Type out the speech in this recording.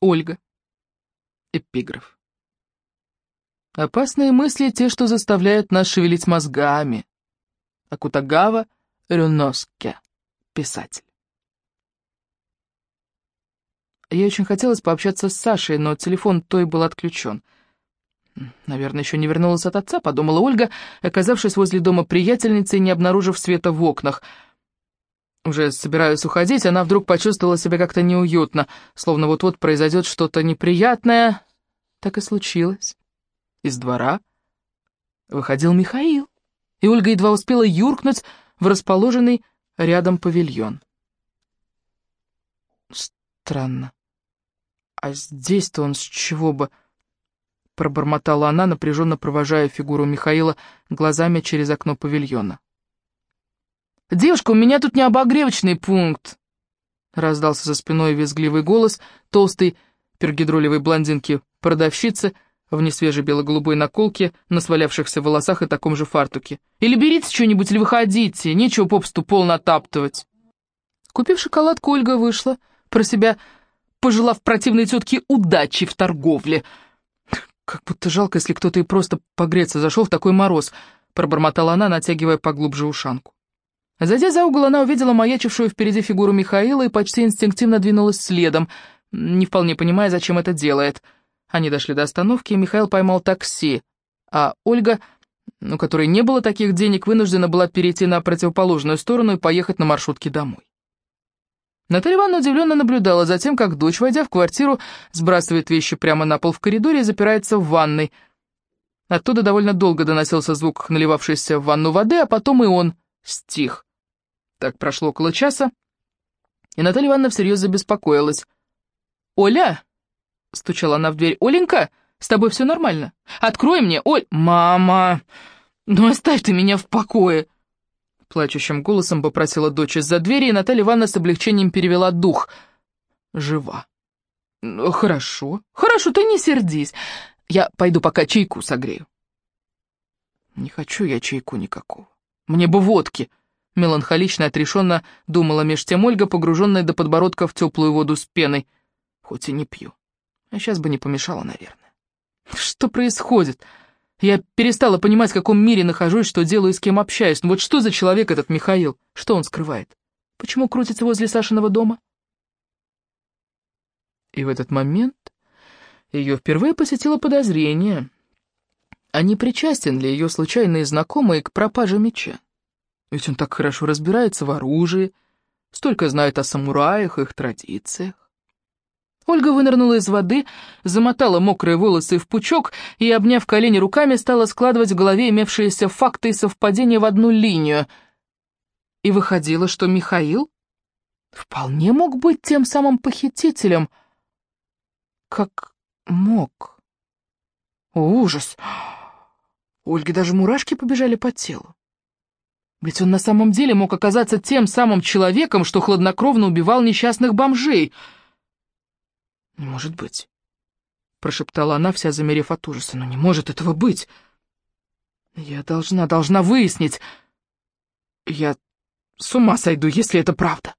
Ольга. Эпиграф. Опасные мысли — те, что заставляют нас шевелить мозгами. Акутагава Рюноске, писатель. Ей очень хотелось пообщаться с Сашей, но телефон той был отключен. Наверное, еще не вернулась от отца, подумала Ольга, оказавшись возле дома приятельницы и не обнаружив света в окнах. Уже собираясь уходить, она вдруг почувствовала себя как-то неуютно, словно вот-вот произойдет что-то неприятное. Так и случилось. Из двора выходил Михаил, и Ольга едва успела юркнуть в расположенный рядом павильон. Странно. А здесь-то он с чего бы... Пробормотала она, напряженно провожая фигуру Михаила глазами через окно павильона. «Девушка, у меня тут не обогревочный пункт!» Раздался за спиной визгливый голос толстой пергидролевой блондинки-продавщицы в несвежей бело-голубой наколке, на свалявшихся волосах и таком же фартуке. «Или берите что-нибудь, или выходите, нечего попусту пол натаптывать!» Купив шоколадку, Ольга вышла, про себя пожелав противной тетке удачи в торговле. «Как будто жалко, если кто-то и просто погреться зашел в такой мороз», пробормотала она, натягивая поглубже ушанку. Зайдя за угол, она увидела маячившую впереди фигуру Михаила и почти инстинктивно двинулась следом, не вполне понимая, зачем это делает. Они дошли до остановки, и Михаил поймал такси, а Ольга, у которой не было таких денег, вынуждена была перейти на противоположную сторону и поехать на маршрутке домой. Наталья Ивановна удивленно наблюдала за тем, как дочь, войдя в квартиру, сбрасывает вещи прямо на пол в коридоре и запирается в ванной. Оттуда довольно долго доносился звук наливавшейся в ванну воды, а потом и он стих. Так прошло около часа, и Наталья Ивановна всерьез забеспокоилась. «Оля!» — стучала она в дверь. «Оленька, с тобой все нормально? Открой мне, Оль...» «Мама! Ну оставь ты меня в покое!» Плачущим голосом попросила дочь из-за двери, и Наталья Ивановна с облегчением перевела дух. «Жива». «Ну, «Хорошо, хорошо, ты не сердись. Я пойду пока чайку согрею». «Не хочу я чайку никакого. Мне бы водки», Меланхолично отрешенно думала меж тем Ольга, погруженная до подбородка в теплую воду с пеной. Хоть и не пью. А сейчас бы не помешало, наверное. Что происходит? Я перестала понимать, в каком мире нахожусь, что делаю и с кем общаюсь. Ну вот что за человек этот Михаил? Что он скрывает? Почему крутится возле Сашиного дома? И в этот момент ее впервые посетило подозрение. А не причастен ли ее случайный знакомый к пропаже меча? Ведь он так хорошо разбирается в оружии, столько знает о самураях, их традициях. Ольга вынырнула из воды, замотала мокрые волосы в пучок и, обняв колени руками, стала складывать в голове имевшиеся факты и совпадения в одну линию. И выходило, что Михаил вполне мог быть тем самым похитителем, как мог. Ужас! У Ольги даже мурашки побежали по телу. Ведь он на самом деле мог оказаться тем самым человеком, что хладнокровно убивал несчастных бомжей. «Не может быть», — прошептала она, вся замерев от ужаса. «Но не может этого быть! Я должна, должна выяснить! Я с ума сойду, если это правда!»